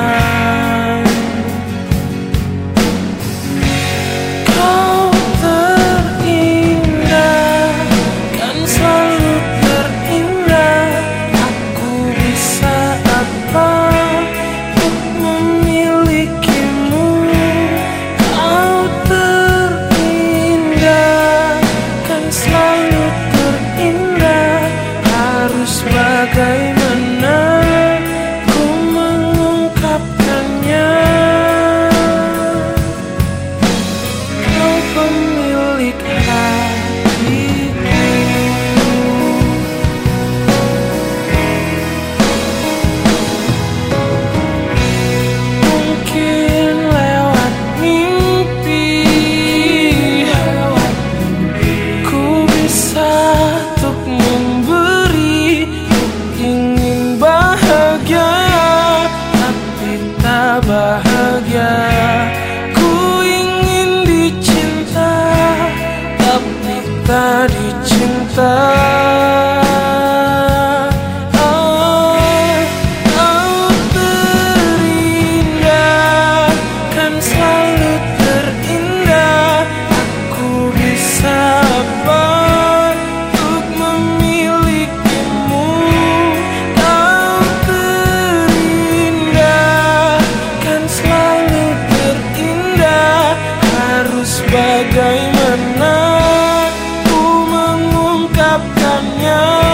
time about know.